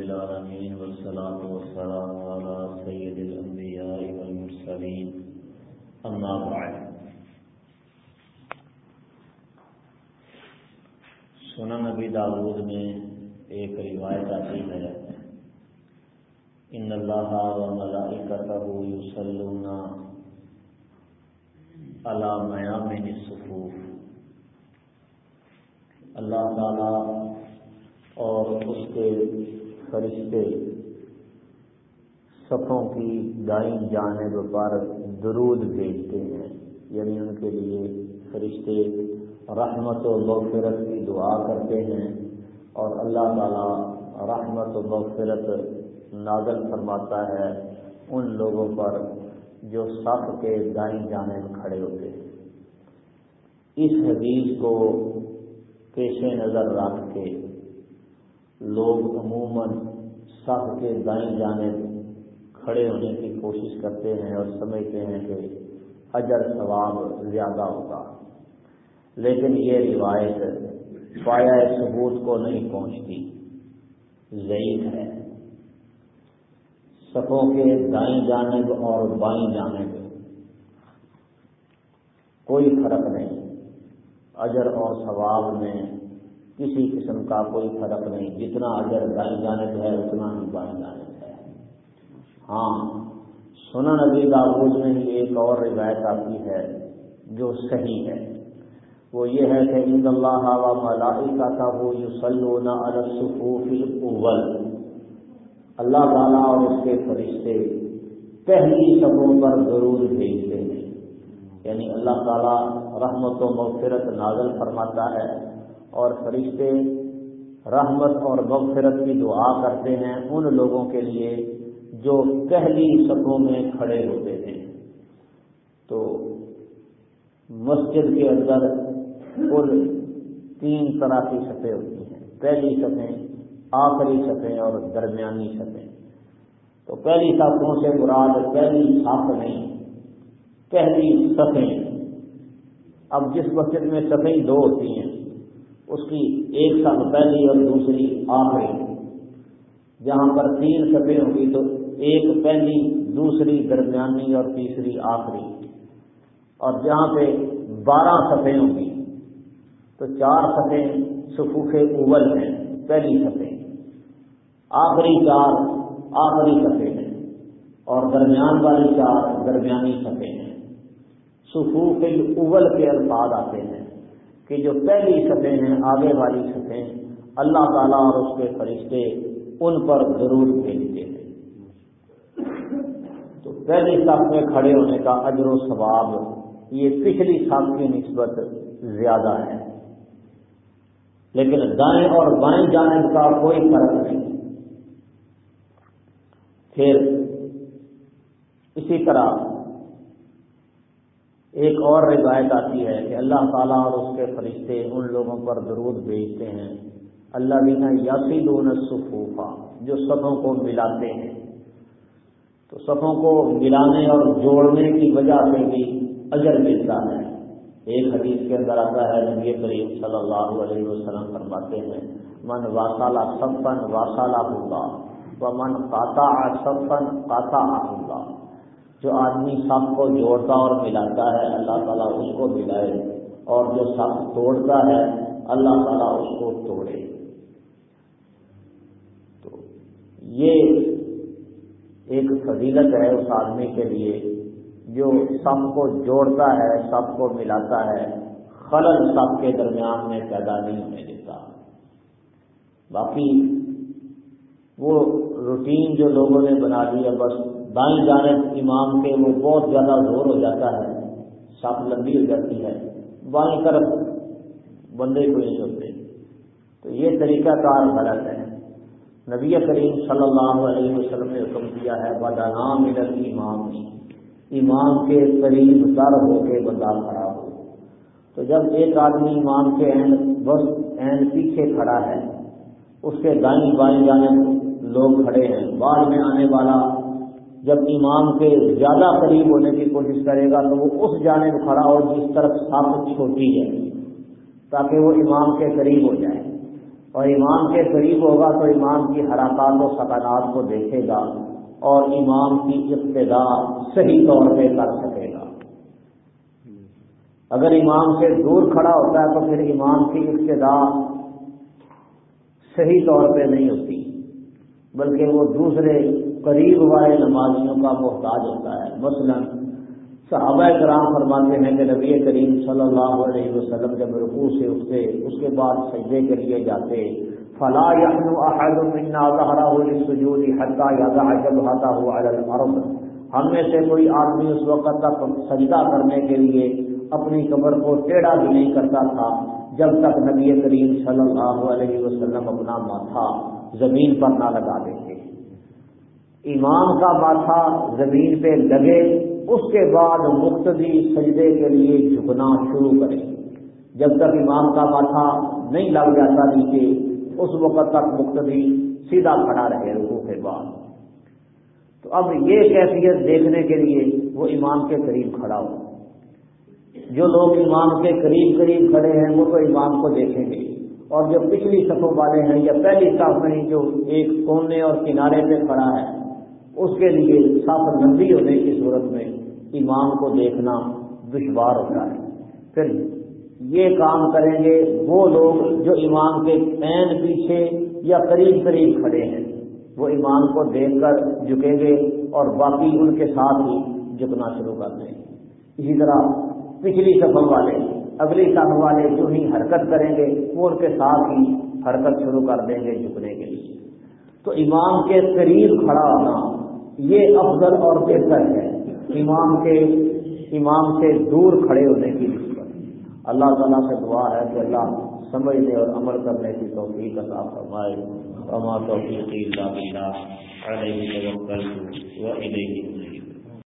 العالمين والصلاة والسلام على سيد الأنبياء والمرسلين. أما بعد. سنن نبی داود میں ایک روایت آتی ہے ان اللہ و ملائکتہ یصلون علی میامن الصفوف اللہ تعالی اور اس کے فرشتے صفوں کی دائیں جانب پر درود بھیجتے ہیں۔ یعنی ان کے لیے فرشتے رحمت و مغفرت کی دعا کرتے ہیں اور اللہ تعالی رحمت و مغفرت نازل فرماتا ہے ان لوگوں پر جو صف کے دائیں جانب کھڑے ہوتے ہیں۔ اس حدیث کو پیش نظر رکھ کے لوگ عموماً صف کے دائیں جانب کھڑے ہونے کی کوشش کرتے ہیں اور سمجھتے ہیں کہ اجر ثواب زیادہ ہوگا۔ لیکن یہ روایت پایا ثبوت کو نہیں پہنچتی، ضعیف ہے۔ صفوں کے دائیں جانب اور بائیں جانب کوئی فرق نہیں۔ اجر اور ثواب میں کسی قسم کا کوئی فرق نہیں، جتنا اجر دائیں جانب ہے، اتنا ہی بائیں جانب ہے۔ ہاں سنا نبی داود میں ہی ایک اور روایت آتی ہے جو صحیح ہے۔ وہ یہ ہے کہ عید اللہ و ملائی کا تھا وہ یو الصفوف اللہ تعالیٰ اور اس کے فرشتے پہلی سبوں پر ضرور بھیجتے ہیں۔ یعنی اللہ تعالیٰ رحمت و مغفرت نازل فرماتا ہے۔ اور فرشتے رحمت اور مغفرت کی دعا کرتے ہیں ان لوگوں کے لیے جو پہلی سبوں میں کھڑے ہوتے ہیں۔ تو مسجد کے اندر کل تین طرح کی سطح ہوتی ہیں۔ پہلی سطح آخری سطح اور درمیانی سطح تو پہلی سطحوں سے مراد پہلی صاف نہیں، پہلی سطح اب جس مسجد میں سطح دو ہوتی ہیں اس کی ایک سب پہلی اور دوسری آخری۔ جہاں پر تین سطح ہوگی تو ایک پہلی، دوسری درمیانی اور تیسری آخری۔ اور جہاں پہ بارہ سطح ہوں گی تو چار سطح صفوف اول ہیں، پہلی سطح آخری چار آخری سطح ہیں، اور درمیان والی چار درمیانی سطح ہیں۔ صفوف اول کے الفاظ آتے ہیں۔ کہ جو پہلی سطح ہیں، آگے والی سطح اللہ تعالیٰ اور اس کے فرشتے ان پر ضرور بھیجتے ہیں۔ تو پہلی صف میں کھڑے ہونے کا اجر و ثواب، یہ پچھلی صف کی نسبت زیادہ ہے۔ لیکن دائیں اور بائیں جانب کا کوئی فرق نہیں۔ پھر اسی طرح ایک اور روایت آتی ہے کہ اللہ تعالیٰ اور اس کے فرشتے ان لوگوں پر درود بھیجتے ہیں۔ اللہ دینا یاسی دون صفوفا جو سبوں کو ملاتے ہیں۔ تو سبوں کو ملانے اور جوڑنے کی وجہ سے بھی اجر ملتا ہے۔ ایک حدیث کے اندر آتا ہے، نبی کریم صلی اللہ علیہ وسلم فرماتے ہیں، من واسالہ سپن واسالہ ہوگا و من قاتا سپن قاتا ہوگا جو آدمی سب کو جوڑتا اور ملاتا ہے، اللہ تعالیٰ اس کو ملائے۔ اور جو سب توڑتا ہے، اللہ تعالیٰ اس کو توڑے۔ تو یہ ایک فضیلت ہے اس آدمی کے لیے، جو سب کو جوڑتا ہے، سب کو ملاتا ہے، خلل سب کے درمیان میں پیدا نہیں ہونے دیتا۔ باقی وہ روٹین جو لوگوں نے بنا لی ہے، بس دائیں جانب امام کے وہ بہت زیادہ زور ہو جاتا ہے سب لمبی ہو جاتی ہے۔ بائیں طرف بندے کو نہیں ہوتے تو یہ طریقہ کار غلط ہے۔ نبی کریم صلی اللہ علیہ وسلم نے حکم دیا ہے بدانام ادھر امام نے امام کے قریب در ہو کے بندہ کھڑا ہو۔ تو جب ایک آدمی امام کے عین بس عین پیچھے کھڑا ہے، اس کے دائیں بائیں جانب لوگ کھڑے ہیں۔ بعد میں آنے والا جب امام کے زیادہ قریب ہونے کی کوشش کرے گا تو وہ اس جانب کھڑا ہو جس طرف سانپ چھوٹی ہے، تاکہ وہ امام کے قریب ہو جائے۔ اور امام کے قریب ہوگا تو امام کی حرکات و سکانات کو دیکھے گا اور امام کی ابتدا صحیح طور پہ کر سکے گا۔ اگر امام سے دور کھڑا ہوتا ہے تو پھر امام کی ابتدا صحیح طور پہ نہیں ہوتی، بلکہ وہ دوسرے قریب والے نمازیوں کا محتاج ہوتا ہے۔ مثلا صحابہ کرام فرماتے ہیں کہ نبی کریم صلی اللہ علیہ وسلم جب رقو سے اٹھتے، اس کے بعد سجدے کے لیے جاتے۔ فلا احد منا ظهره للسجود حتى يضع جبهته على الارض ہم میں سے کوئی آدمی اس وقت تک سجدہ کرنے کے لیے اپنی کمر کو ٹیڑھا بھی نہیں کرتا تھا، جب تک نبی کریم صلی اللہ علیہ وسلم اپنا ماتھا زمین پر نہ لگا دیتے۔ امام کا ماتھا زمین پہ لگے، اس کے بعد مقتدی سجدے کے لیے جھکنا شروع کرے۔ جب تک امام کا ماتھا نہیں لگ جاتا نیچے، اس وقت تک مقتدی سیدھا کھڑا رہے رکو کے بعد۔ تو اب یہ کیفیت دیکھنے کے لیے وہ امام کے قریب کھڑا ہو۔ جو لوگ امام کے قریب قریب کھڑے ہیں، وہ تو امام کو دیکھیں گے۔ اور جو پچھلی صفوں والے ہیں یا پہلی صاف میں جو ایک کونے اور کنارے پہ کھڑا ہے اس کے لیے صاف لمبی ہونے کی صورت میں امام کو دیکھنا دشوار ہوتا ہے۔ پھر یہ کام کریں گے وہ لوگ جو امام کے پین پیچھے یا قریب قریب کھڑے ہیں۔ وہ امام کو دیکھ کر جھکیں گے اور باقی ان کے ساتھ ہی جھکنا شروع کر دیں گے۔ اسی طرح پچھلی سفر والے، اگلی سفر والے جو ہی حرکت کریں گے، وہ ان کے ساتھ ہی حرکت شروع کر دیں گے جھکنے کے لیے۔ تو امام کے قریب کھڑا ہونا یہ افضل اور بہتر ہے امام کے امام سے دور کھڑے ہونے کی نسبت۔ اللہ تعالیٰ سے دعا ہے کہ اللہ سمجھنے اور عمل کرنے کی توفیق عطا فرمائے۔ وما توفیقی اللہ باللہ۔ علیہ توکلت و الیہ